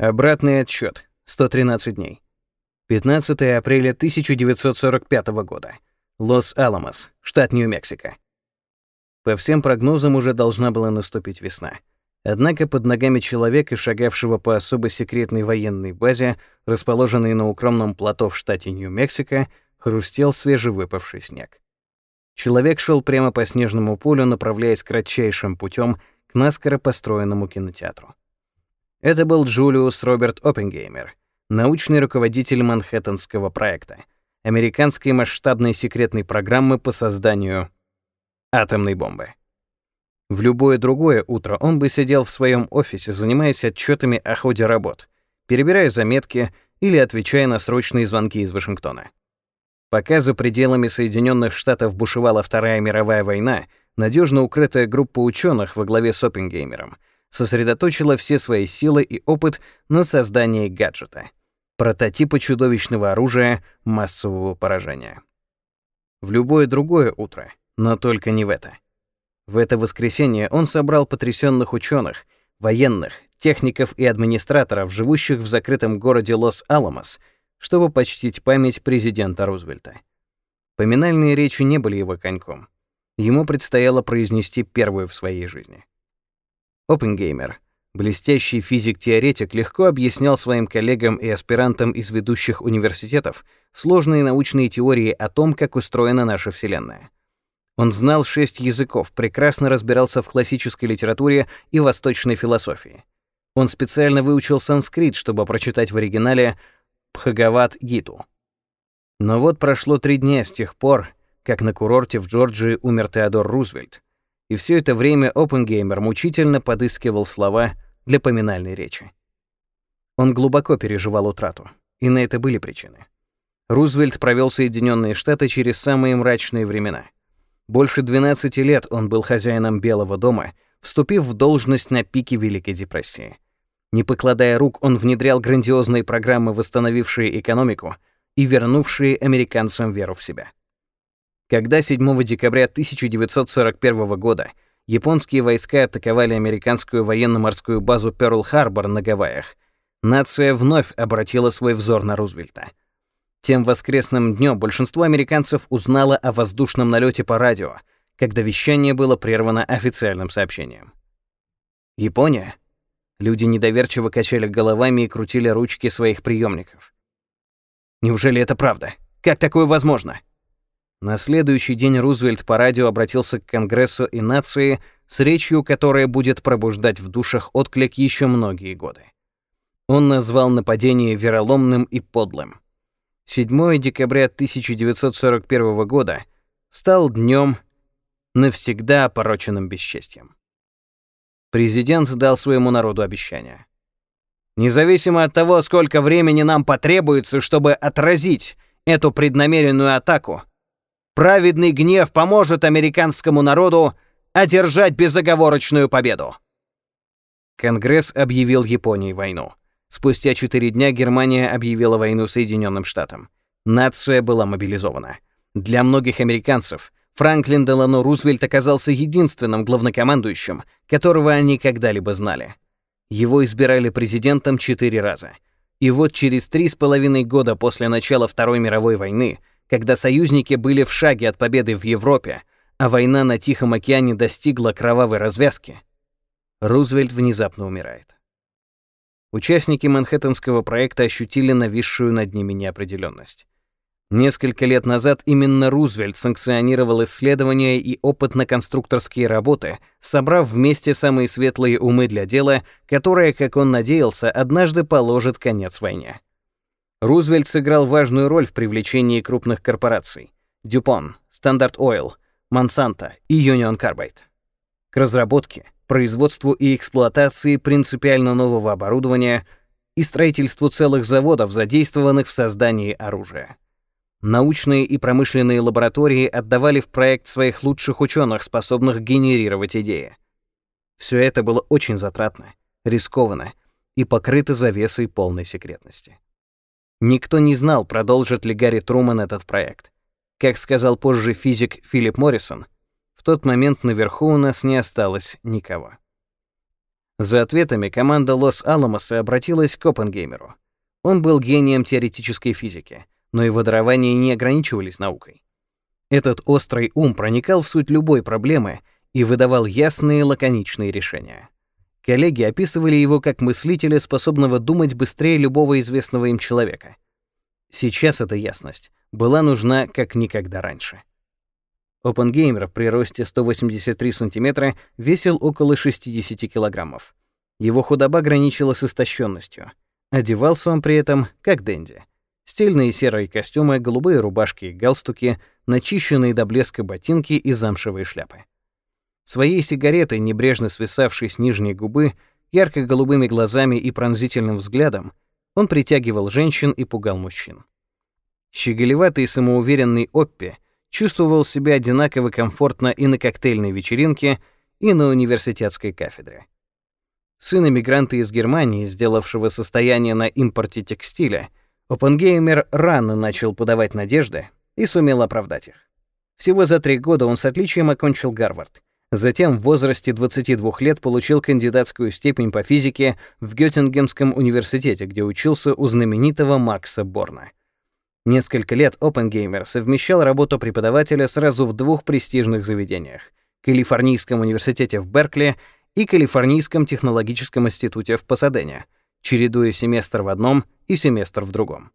Обратный отсчет. 113 дней. 15 апреля 1945 года. Лос-Аламос, штат Нью-Мексико. По всем прогнозам уже должна была наступить весна. Однако под ногами человека, шагавшего по особо секретной военной базе, расположенной на укромном плато в штате Нью-Мексико, хрустел свежевыпавший снег. Человек шел прямо по снежному полю, направляясь кратчайшим путем к наскоро построенному кинотеатру. Это был Джулиус Роберт Оппенгеймер, научный руководитель Манхэттенского проекта, американской масштабной секретной программы по созданию атомной бомбы. В любое другое утро он бы сидел в своем офисе, занимаясь отчетами о ходе работ, перебирая заметки или отвечая на срочные звонки из Вашингтона. Пока за пределами Соединенных Штатов бушевала Вторая мировая война, надежно укрытая группа ученых во главе с Оппенгеймером сосредоточила все свои силы и опыт на создании гаджета — прототипа чудовищного оружия массового поражения. В любое другое утро, но только не в это — в это воскресенье он собрал потрясенных ученых, военных, техников и администраторов, живущих в закрытом городе Лос-Аламос, чтобы почтить память президента Рузвельта. Поминальные речи не были его коньком. Ему предстояло произнести первую в своей жизни. Оппенгеймер, блестящий физик-теоретик, легко объяснял своим коллегам и аспирантам из ведущих университетов сложные научные теории о том, как устроена наша Вселенная. Он знал шесть языков, прекрасно разбирался в классической литературе и восточной философии. Он специально выучил санскрит, чтобы прочитать в оригинале Бхагават-гиту. Но вот прошло три дня с тех пор, как на курорте в Джорджии умер Теодор Рузвельт, и все это время Оппенгеймер мучительно подыскивал слова для поминальной речи. Он глубоко переживал утрату, и на это были причины. Рузвельт провел Соединенные Штаты через самые мрачные времена — больше 12 лет он был хозяином Белого дома, вступив в должность на пике Великой депрессии. Не покладая рук, он внедрял грандиозные программы, восстановившие экономику и вернувшие американцам веру в себя. Когда 7 декабря 1941 года японские войска атаковали американскую военно-морскую базу Пёрл-Харбор на Гавайях, нация вновь обратила свой взор на Рузвельта — тем воскресным днем большинство американцев узнало о воздушном налете по радио, когда вещание было прервано официальным сообщением. Япония? Люди недоверчиво качали головами и крутили ручки своих приемников. Неужели это правда? Как такое возможно? На следующий день Рузвельт по радио обратился к Конгрессу и нации с речью, которая будет пробуждать в душах отклик еще многие годы. Он назвал нападение вероломным и подлым. 7 декабря 1941 года стал днем навсегда опороченным бесчестием. Президент дал своему народу обещание. Независимо от того, сколько времени нам потребуется, чтобы отразить эту преднамеренную атаку, праведный гнев поможет американскому народу одержать безоговорочную победу. Конгресс объявил Японии войну. Спустя четыре дня Германия объявила войну Соединенным Штатам. Нация была мобилизована. Для многих американцев Франклин Делано Рузвельт оказался единственным главнокомандующим, которого они когда-либо знали. Его избирали президентом четыре раза. И вот через три с половиной года после начала Второй мировой войны, когда союзники были в шаге от победы в Европе, а война на Тихом океане достигла кровавой развязки, Рузвельт внезапно умирает. Участники Манхэттенского проекта ощутили нависшую над ними неопределенность. Несколько лет назад именно Рузвельт санкционировал исследования и опытно-конструкторские работы, собрав вместе самые светлые умы для дела, которое, как он надеялся, однажды положит конец войне. Рузвельт сыграл важную роль в привлечении крупных корпораций — Дюпон, Стандарт Ойл, Монсанто и Юнион Карбайд к разработке — производству и эксплуатации принципиально нового оборудования и строительству целых заводов, задействованных в создании оружия. Научные и промышленные лаборатории отдавали в проект своих лучших ученых, способных генерировать идеи. Все это было очень затратно, рискованно и покрыто завесой полной секретности. Никто не знал, продолжит ли Гарри Труман этот проект. Как сказал позже физик Филипп Моррисон, в тот момент наверху у нас не осталось никого. За ответами команда Лос-Аламоса обратилась к Оппенгеймеру. Он был гением теоретической физики, но его дарования не ограничивались наукой. Этот острый ум проникал в суть любой проблемы и выдавал ясные лаконичные решения. Коллеги описывали его как мыслителя, способного думать быстрее любого известного им человека. Сейчас эта ясность была нужна как никогда раньше. Опенгеймер при росте 183 сантиметра весил около 60 килограммов. Его худоба граничила с истощенностью. Одевался он при этом как денди. Стильные серые костюмы, голубые рубашки и галстуки, начищенные до блеска ботинки и замшевые шляпы. Своей сигаретой, небрежно свисавшей с нижней губы, ярко-голубыми глазами и пронзительным взглядом, он притягивал женщин и пугал мужчин. Щеголеватый и самоуверенный Оппи чувствовал себя одинаково комфортно и на коктейльной вечеринке, и на университетской кафедре. Сын эмигранта из Германии, сделавшего состояние на импорте текстиля, Оппенгеймер рано начал подавать надежды и сумел оправдать их. Всего за три года он с отличием окончил Гарвард. Затем в возрасте 22 лет получил кандидатскую степень по физике в Геттингемском университете, где учился у знаменитого Макса Борна. Несколько лет Оппенгеймер совмещал работу преподавателя сразу в двух престижных заведениях — Калифорнийском университете в Беркли и Калифорнийском технологическом институте в Пасадене, чередуя семестр в одном и семестр в другом.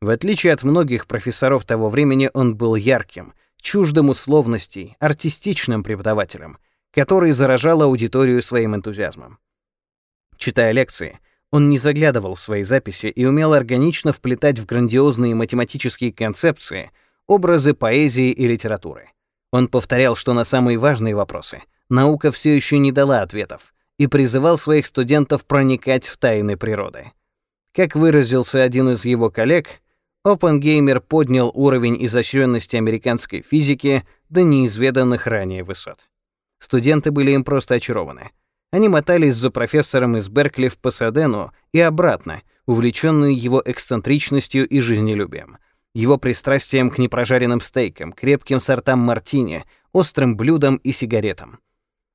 В отличие от многих профессоров того времени, он был ярким, чуждым условностей, артистичным преподавателем, который заражал аудиторию своим энтузиазмом. Читая лекции, он не заглядывал в свои записи и умел органично вплетать в грандиозные математические концепции образы поэзии и литературы. Он повторял, что на самые важные вопросы наука все еще не дала ответов, и призывал своих студентов проникать в тайны природы. Как выразился один из его коллег, Оппенгеймер поднял уровень изощренности американской физики до неизведанных ранее высот. Студенты были им просто очарованы. Они мотались за профессором из Беркли в Пасадену и обратно, увлеченные его эксцентричностью и жизнелюбием, его пристрастием к непрожаренным стейкам, крепким сортам мартини, острым блюдам и сигаретам.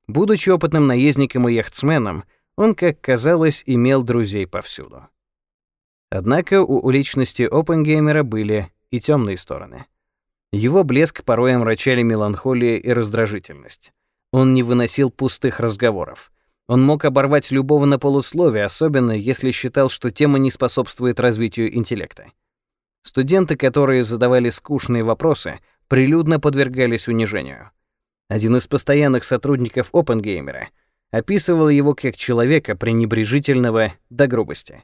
Будучи опытным наездником и яхтсменом, он, как казалось, имел друзей повсюду. Однако у личности Оппенгеймера были и темные стороны. Его блеск порой омрачали меланхолия и раздражительность. Он не выносил пустых разговоров. Он мог оборвать любого на полусловие, особенно если считал, что тема не способствует развитию интеллекта. Студенты, которые задавали скучные вопросы, прилюдно подвергались унижению. Один из постоянных сотрудников Оппенгеймера описывал его как человека пренебрежительного до грубости.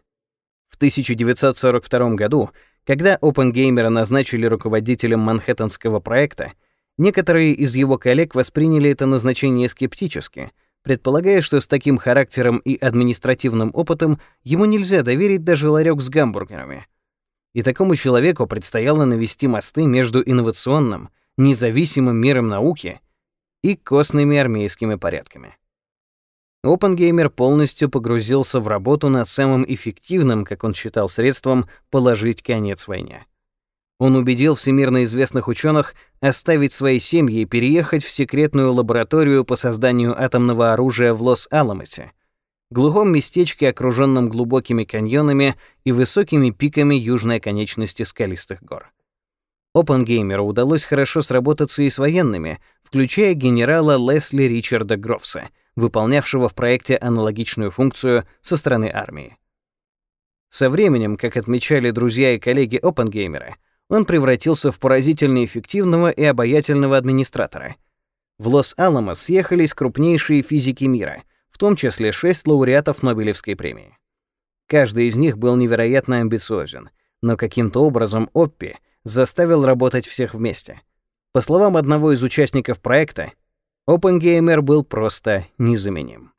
В 1942 году, когда Оппенгеймера назначили руководителем Манхэттенского проекта, некоторые из его коллег восприняли это назначение скептически, предполагая, что с таким характером и административным опытом ему нельзя доверить даже ларек с гамбургерами. И такому человеку предстояло навести мосты между инновационным, независимым миром науки и костными армейскими порядками. Опенгеймер полностью погрузился в работу над самым эффективным, как он считал, средством положить конец войне. Он убедил всемирно известных ученых оставить свои семьи и переехать в секретную лабораторию по созданию атомного оружия в Лос-Аламосе, глухом местечке, окруженном глубокими каньонами и высокими пиками южной конечности скалистых гор. Опенгеймеру удалось хорошо сработаться и с военными, включая генерала Лесли Ричарда Грофса — выполнявшего в проекте аналогичную функцию со стороны армии. Со временем, как отмечали друзья и коллеги Оппенгеймера, он превратился в поразительно эффективного и обаятельного администратора. В Лос-Аламос съехались крупнейшие физики мира, в том числе шесть лауреатов Нобелевской премии. Каждый из них был невероятно амбициозен, но каким-то образом Оппи заставил работать всех вместе. По словам одного из участников проекта, Опенгеймер был просто незаменим.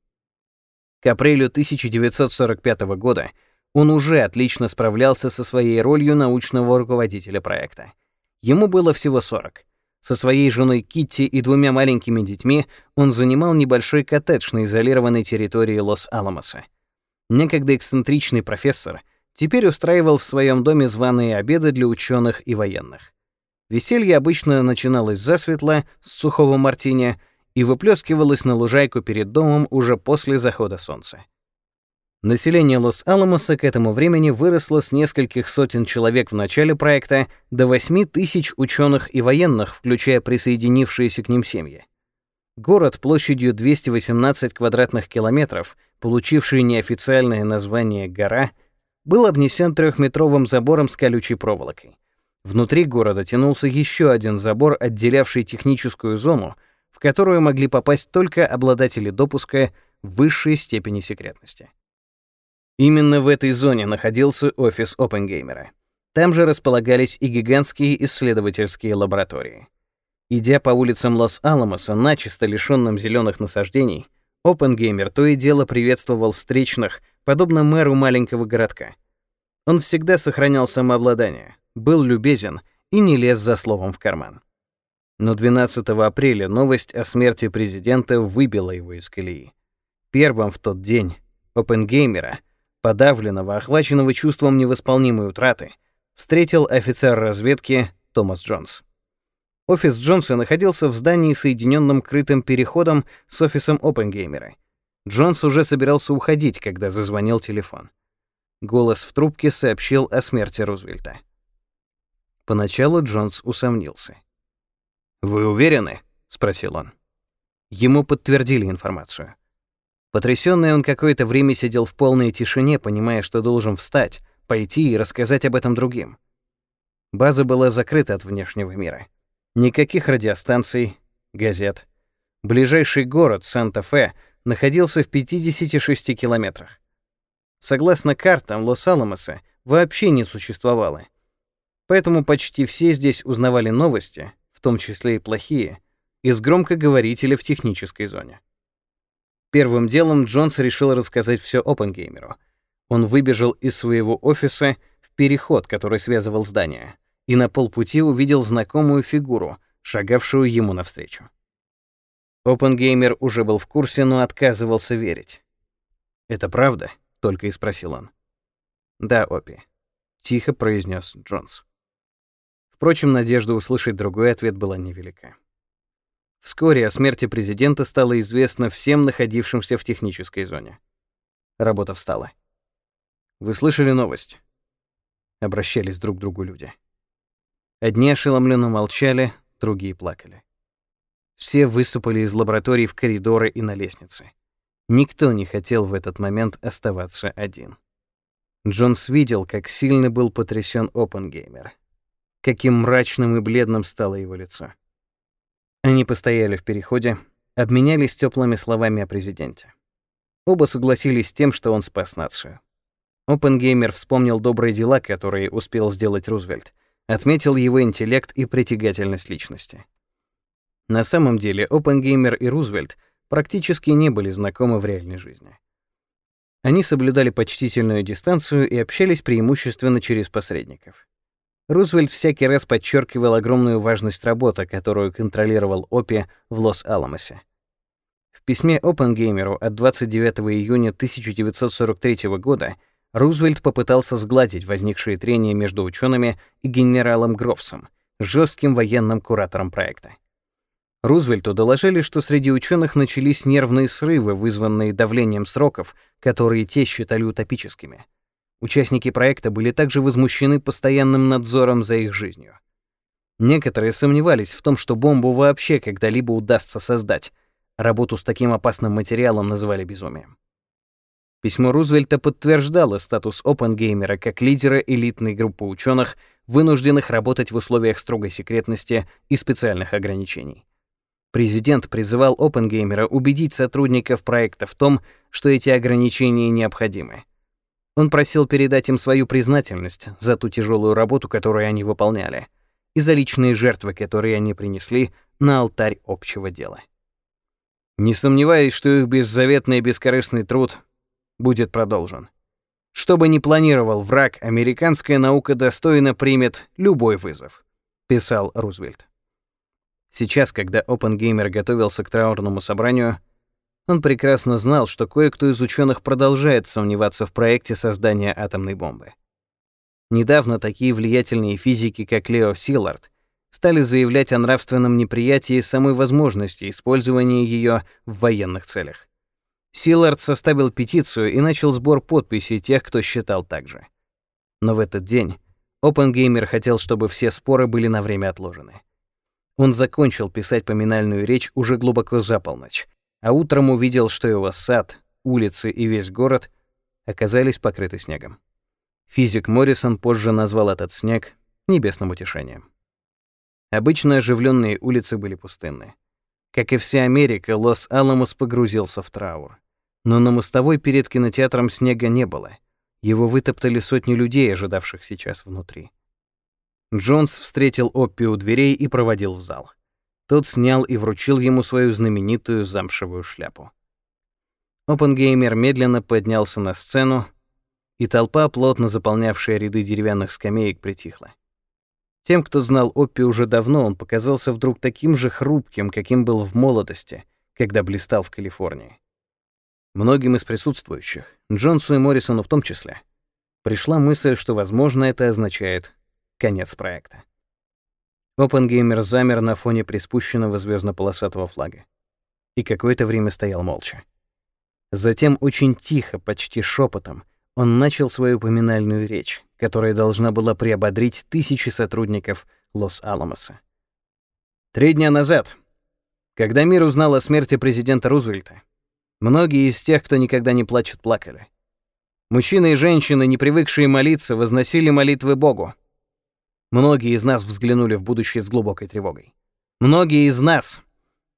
К апрелю 1945 года он уже отлично справлялся со своей ролью научного руководителя проекта. Ему было всего 40. Со своей женой Китти и двумя маленькими детьми он занимал небольшой коттедж на изолированной территории Лос-Аламоса. Некогда эксцентричный профессор теперь устраивал в своем доме званые обеды для ученых и военных. Веселье обычно начиналось засветло, с сухого мартини — и выплескивалась на лужайку перед домом уже после захода солнца. Население Лос-Аламоса к этому времени выросло с нескольких сотен человек в начале проекта до 8 тысяч ученых и военных, включая присоединившиеся к ним семьи. Город площадью 218 квадратных километров, получивший неофициальное название «Гора», был обнесен трехметровым забором с колючей проволокой. Внутри города тянулся еще один забор, отделявший техническую зону, в которую могли попасть только обладатели допуска высшей степени секретности. Именно в этой зоне находился офис Опенгеймера. Там же располагались и гигантские исследовательские лаборатории. Идя по улицам Лос-Аламоса, начисто лишённым зеленых насаждений, Опенгеймер то и дело приветствовал встречных, подобно мэру маленького городка. Он всегда сохранял самообладание, был любезен и не лез за словом в карман. Но 12 апреля новость о смерти президента выбила его из колеи. Первым в тот день Опенгеймера — подавленного, охваченного чувством невосполнимой утраты, встретил офицер разведки Томас Джонс. Офис Джонса находился в здании, соединенном крытым переходом с офисом Опенгеймера. Джонс уже собирался уходить, когда зазвонил телефон. Голос в трубке сообщил о смерти Рузвельта. Поначалу Джонс усомнился. «Вы уверены?» — спросил он. Ему подтвердили информацию. Потрясённый он какое-то время сидел в полной тишине, понимая, что должен встать, пойти и рассказать об этом другим. База была закрыта от внешнего мира. Никаких радиостанций, газет. Ближайший город, Санта-Фе, находился в 56 километрах. Согласно картам Лос-Аламоса, вообще не существовало. Поэтому почти все здесь узнавали новости, том числе и плохие, из громкоговорителя в технической зоне. Первым делом Джонс решил рассказать все Опенгеймеру. Он выбежал из своего офиса в переход, который связывал здания, и на полпути увидел знакомую фигуру, шагавшую ему навстречу. Опенгеймер уже был в курсе, но отказывался верить. «Это правда?» — только и спросил он. «Да, Опи», — тихо произнес Джонс. Впрочем, надежда услышать другой ответ была невелика. Вскоре о смерти президента стало известно всем находившимся в технической зоне. Работа встала. «Вы слышали новость?» Обращались друг к другу люди. Одни ошеломленно молчали, другие плакали. Все высыпали из лабораторий в коридоры и на лестнице. Никто не хотел в этот момент оставаться один. Джонс видел, как сильно был потрясен Опенгеймер, каким мрачным и бледным стало его лицо. Они постояли в переходе, обменялись теплыми словами о президенте. Оба согласились с тем, что он спас нацию. Опенгеймер вспомнил добрые дела, которые успел сделать Рузвельт, отметил его интеллект и притягательность личности. На самом деле Опенгеймер и Рузвельт практически не были знакомы в реальной жизни. Они соблюдали почтительную дистанцию и общались преимущественно через посредников. Рузвельт всякий раз подчеркивал огромную важность работы, которую контролировал ОПИ в Лос-Аламосе. В письме Опенгеймеру от 29 июня 1943 года Рузвельт попытался сгладить возникшие трения между учеными и генералом Грофсом, жестким военным куратором проекта. Рузвельту доложили, что среди ученых начались нервные срывы, вызванные давлением сроков, которые те считали утопическими. Участники проекта были также возмущены постоянным надзором за их жизнью. Некоторые сомневались в том, что бомбу вообще когда-либо удастся создать. Работу с таким опасным материалом называли безумием. Письмо Рузвельта подтверждало статус Опенгеймера как лидера элитной группы ученых, вынужденных работать в условиях строгой секретности и специальных ограничений. Президент призывал Опенгеймера убедить сотрудников проекта в том, что эти ограничения необходимы. Он просил передать им свою признательность за ту тяжелую работу, которую они выполняли, и за личные жертвы, которые они принесли на алтарь общего дела. Не сомневаюсь, что их беззаветный и бескорыстный труд будет продолжен. Что бы ни планировал враг, американская наука достойно примет любой вызов, писал Рузвельт. Сейчас, когда Опенгеймер готовился к траурному собранию, он прекрасно знал, что кое-кто из ученых продолжает сомневаться в проекте создания атомной бомбы. Недавно такие влиятельные физики, как Лео Силлард, стали заявлять о нравственном неприятии самой возможности использования ее в военных целях. Силард составил петицию и начал сбор подписей тех, кто считал так же. Но в этот день Опенгеймер хотел, чтобы все споры были на время отложены. Он закончил писать поминальную речь уже глубоко за полночь, а утром увидел, что его сад, улицы и весь город оказались покрыты снегом. Физик Моррисон позже назвал этот снег небесным утешением. Обычно оживленные улицы были пустынны. Как и вся Америка, Лос-Аламос погрузился в траур. Но на мостовой перед кинотеатром снега не было. Его вытоптали сотни людей, ожидавших сейчас внутри. Джонс встретил Оппи у дверей и проводил в зал. Тот снял и вручил ему свою знаменитую замшевую шляпу. Опенгеймер медленно поднялся на сцену, и толпа, плотно заполнявшая ряды деревянных скамеек, притихла. Тем, кто знал Оппи уже давно, он показался вдруг таким же хрупким, каким был в молодости, когда блистал в Калифорнии. Многим из присутствующих, Джонсу и Моррисону в том числе, пришла мысль, что, возможно, это означает конец проекта. Опенгеймер замер на фоне приспущенного звездно-полосатого флага и какое-то время стоял молча. Затем очень тихо, почти шепотом, он начал свою поминальную речь, которая должна была приободрить тысячи сотрудников Лос-Аламоса. Три дня назад, когда мир узнал о смерти президента Рузвельта, многие из тех, кто никогда не плачет, плакали. Мужчины и женщины, не привыкшие молиться, возносили молитвы Богу. Многие из нас взглянули в будущее с глубокой тревогой. Многие из нас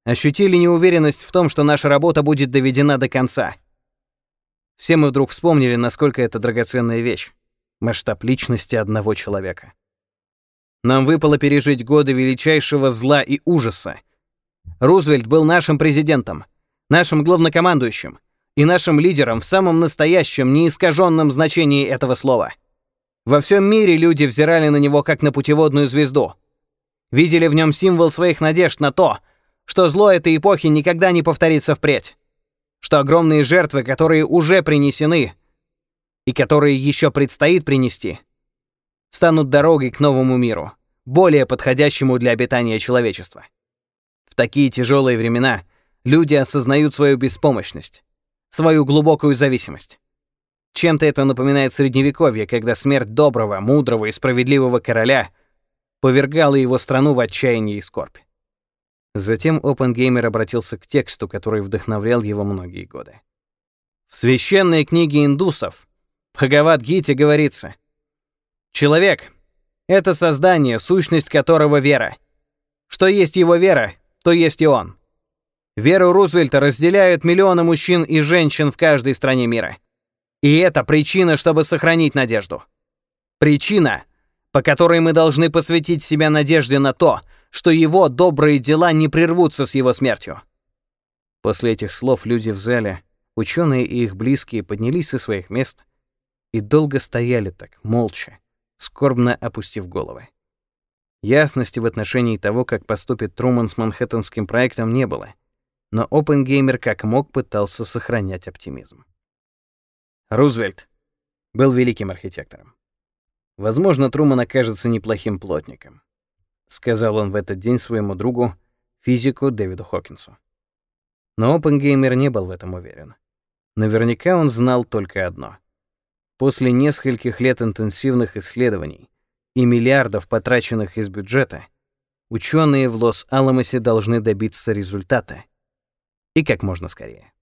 ощутили неуверенность в том, что наша работа будет доведена до конца — все мы вдруг вспомнили, насколько это драгоценная вещь — масштаб личности одного человека. Нам выпало пережить годы величайшего зла и ужаса. Рузвельт был нашим президентом, нашим главнокомандующим и нашим лидером в самом настоящем, неискаженном значении этого слова. Во всем мире люди взирали на него как на путеводную звезду. Видели в нем символ своих надежд на то, что зло этой эпохи никогда не повторится впредь что огромные жертвы, которые уже принесены и которые еще предстоит принести, станут дорогой к новому миру, более подходящему для обитания человечества. В такие тяжелые времена люди осознают свою беспомощность, свою глубокую зависимость. Чем-то это напоминает средневековье, когда смерть доброго, мудрого и справедливого короля повергала его страну в отчаяние и скорбь. Затем Опенгеймер обратился к тексту, который вдохновлял его многие годы. В священной книге индусов, Бхагавад-гите, говорится, «Человек — это создание, сущность которого вера. Что есть его вера, то есть и он». Веру Рузвельта разделяют миллионы мужчин и женщин в каждой стране мира. И это причина, чтобы сохранить надежду. Причина, по которой мы должны посвятить себя надежде на то, что его добрые дела не прервутся с его смертью. После этих слов люди в зале, ученые и их близкие поднялись со своих мест и долго стояли так, молча, скорбно опустив головы. Ясности в отношении того, как поступит Труман с Манхэттенским проектом, не было, но Опенгеймер как мог пытался сохранять оптимизм. Рузвельт был великим архитектором. Возможно, Труман окажется неплохим плотником. — сказал он в этот день своему другу, физику Дэвиду Хокинсу. Но Опенгеймер не был в этом уверен. Наверняка он знал только одно. После нескольких лет интенсивных исследований и миллиардов, потраченных из бюджета, ученые в Лос-Аламосе должны добиться результата. И как можно скорее.